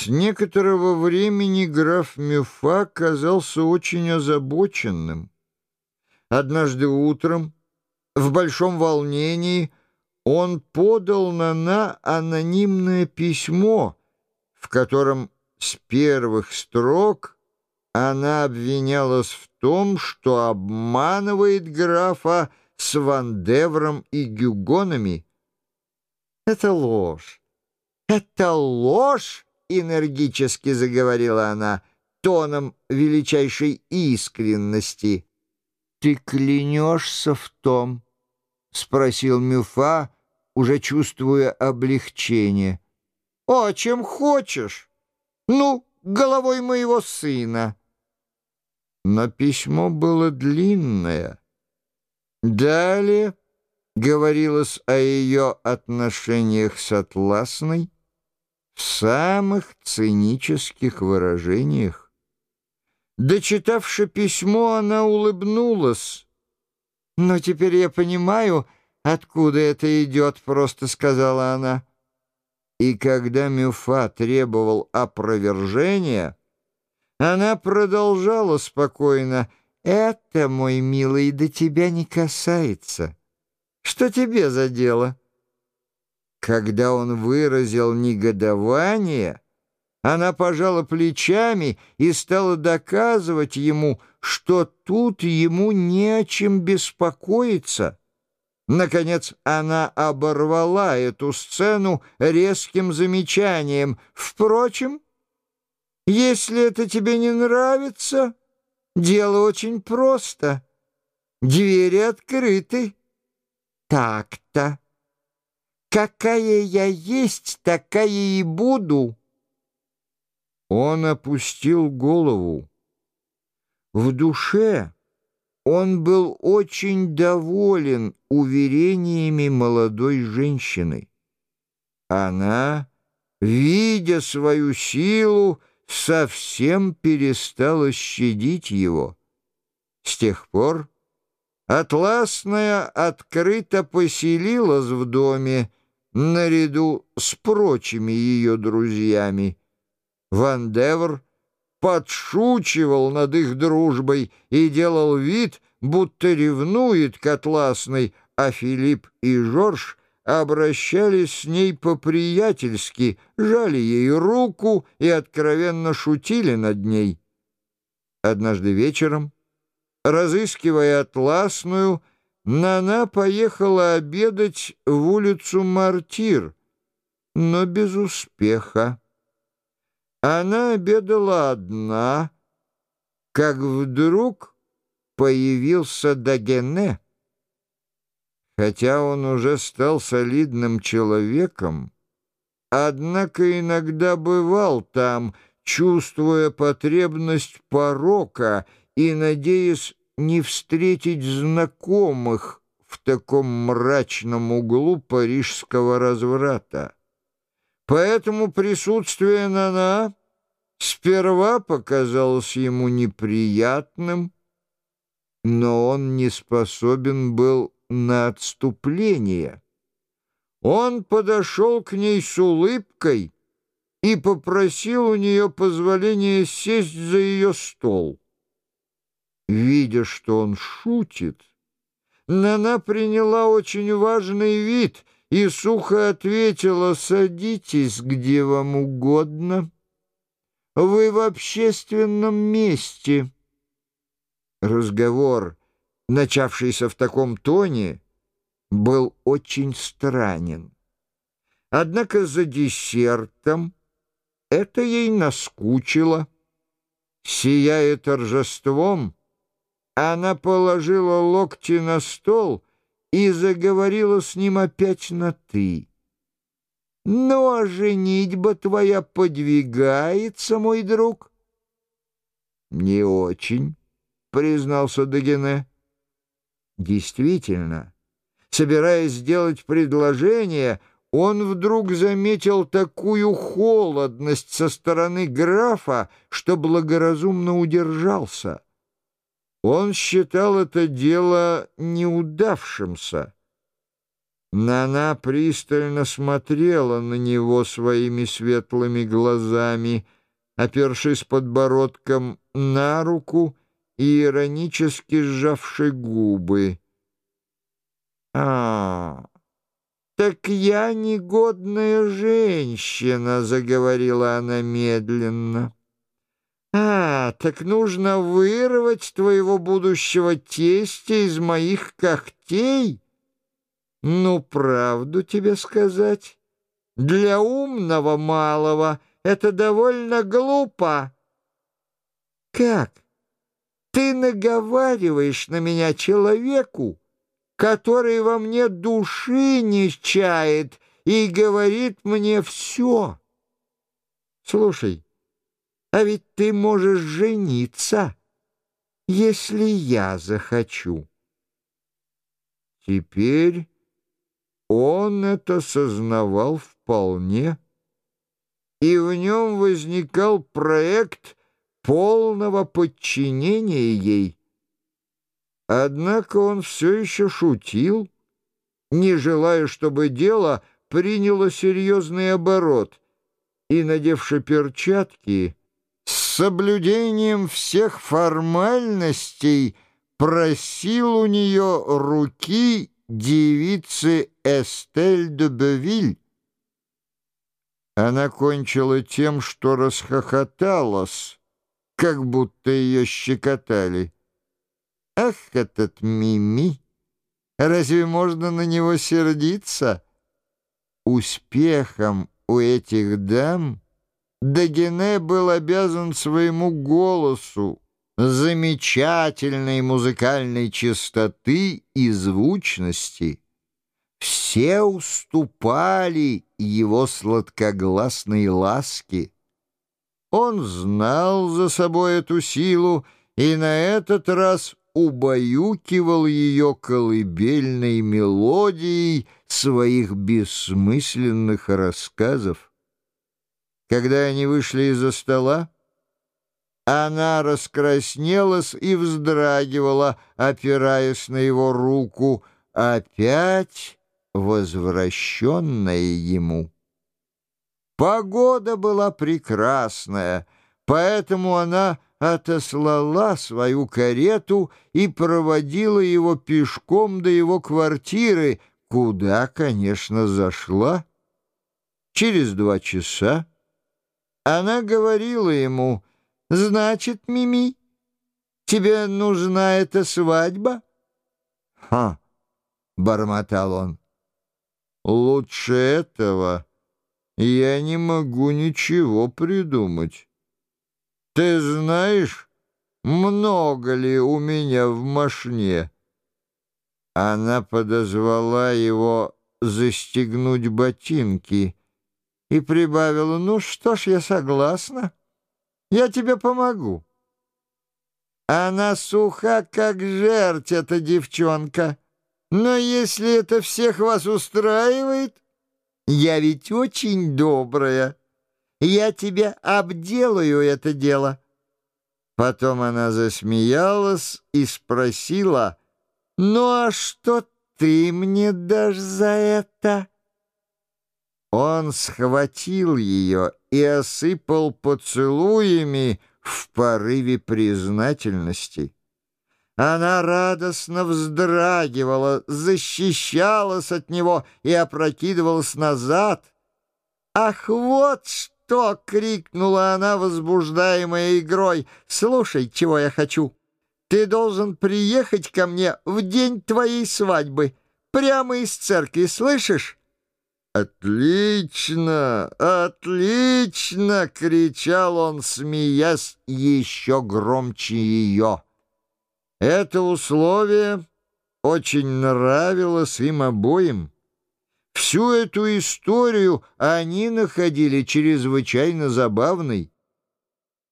С некоторого времени граф Мюфа казался очень озабоченным. Однажды утром, в большом волнении, он подал Нана анонимное письмо, в котором с первых строк она обвинялась в том, что обманывает графа с Вандевром и Гюгонами. «Это ложь! Это ложь!» — энергически заговорила она тоном величайшей искренности. «Ты клянешься в том?» — спросил Мюфа, уже чувствуя облегчение. «О, чем хочешь! Ну, головой моего сына!» Но письмо было длинное. Далее говорилось о ее отношениях с Атласной в самых цинических выражениях. Дочитавши письмо, она улыбнулась. «Но теперь я понимаю, откуда это идет», — просто сказала она. И когда Мюфа требовал опровержения, она продолжала спокойно. «Это, мой милый, до тебя не касается. Что тебе за дело?» Когда он выразил негодование, она пожала плечами и стала доказывать ему, что тут ему не о чем беспокоиться. Наконец она оборвала эту сцену резким замечанием. «Впрочем, если это тебе не нравится, дело очень просто. Двери открыты. Так-то. Какая я есть, такая и буду». Он опустил голову. В душе он был очень доволен уверениями молодой женщины. Она, видя свою силу, совсем перестала щадить его. С тех пор Атласная открыто поселилась в доме наряду с прочими ее друзьями. Ван Девр подшучивал над их дружбой и делал вид, будто ревнует к Атласной, а Филипп и Жорж обращались с ней по-приятельски, жали ей руку и откровенно шутили над ней. Однажды вечером, разыскивая Атласную, Нана поехала обедать в улицу Мартир, но без успеха. Она обедала одна, как вдруг появился Дагене. Хотя он уже стал солидным человеком, однако иногда бывал там, чувствуя потребность порока и надеясь не встретить знакомых в таком мрачном углу парижского разврата. Поэтому присутствие Нана сперва показалось ему неприятным, но он не способен был на отступление. Он подошел к ней с улыбкой и попросил у нее позволения сесть за ее стол. Видя, что он шутит, Нана приняла очень важный вид — и сухо ответила «Садитесь, где вам угодно. Вы в общественном месте». Разговор, начавшийся в таком тоне, был очень странен. Однако за десертом это ей наскучило. Сияя торжеством, она положила локти на стол — и заговорила с ним опять на «ты». «Ну, а женитьба твоя подвигается, мой друг?» «Не очень», — признался Дагене. Действительно, собираясь сделать предложение, он вдруг заметил такую холодность со стороны графа, что благоразумно удержался. Он считал это дело неудавшимся. Нана пристально смотрела на него своими светлыми глазами, опершись подбородком на руку и иронически сжавши губы. «А, так я негодная женщина», — заговорила она медленно. «А, так нужно вырвать твоего будущего тестя из моих когтей? Ну, правду тебе сказать, для умного малого это довольно глупо». «Как? Ты наговариваешь на меня человеку, который во мне души не чает и говорит мне все. Слушай, а ведь ты можешь жениться, если я захочу. Теперь он это сознавал вполне, и в нем возникал проект полного подчинения ей. Однако он все еще шутил, не желая, чтобы дело приняло серьезный оборот, и, надевши перчатки, соблюдением всех формальностей просил у нее руки девицы Эстель де Бевиль. Она кончила тем, что расхохоталась, как будто ее щекотали. «Ах, этот Мими! Разве можно на него сердиться?» Успехом у этих дам Дагене был обязан своему голосу, замечательной музыкальной чистоты и звучности. Все уступали его сладкогласной ласке. Он знал за собой эту силу и на этот раз убаюкивал ее колыбельной мелодией своих бессмысленных рассказов. Когда они вышли из-за стола, она раскраснелась и вздрагивала, опираясь на его руку, опять возвращенная ему. Погода была прекрасная, поэтому она отослала свою карету и проводила его пешком до его квартиры, куда, конечно, зашла. Через два часа она говорила ему, «Значит, Мими, тебе нужна эта свадьба?» «Ха!» — бормотал он. «Лучше этого я не могу ничего придумать. Ты знаешь, много ли у меня в машне?» Она подозвала его застегнуть ботинки — и прибавила, «Ну что ж, я согласна. Я тебе помогу». Она суха, как жерть, эта девчонка. Но если это всех вас устраивает, я ведь очень добрая. Я тебе обделаю это дело». Потом она засмеялась и спросила, «Ну а что ты мне дашь за это?» Он схватил ее и осыпал поцелуями в порыве признательности. Она радостно вздрагивала, защищалась от него и опрокидывалась назад. «Ах, вот что!» — крикнула она, возбуждаемая игрой. «Слушай, чего я хочу. Ты должен приехать ко мне в день твоей свадьбы, прямо из церкви, слышишь?» «Отлично! Отлично!» — кричал он, смеясь еще громче ее. Это условие очень нравилось им обоим. Всю эту историю они находили чрезвычайно забавной.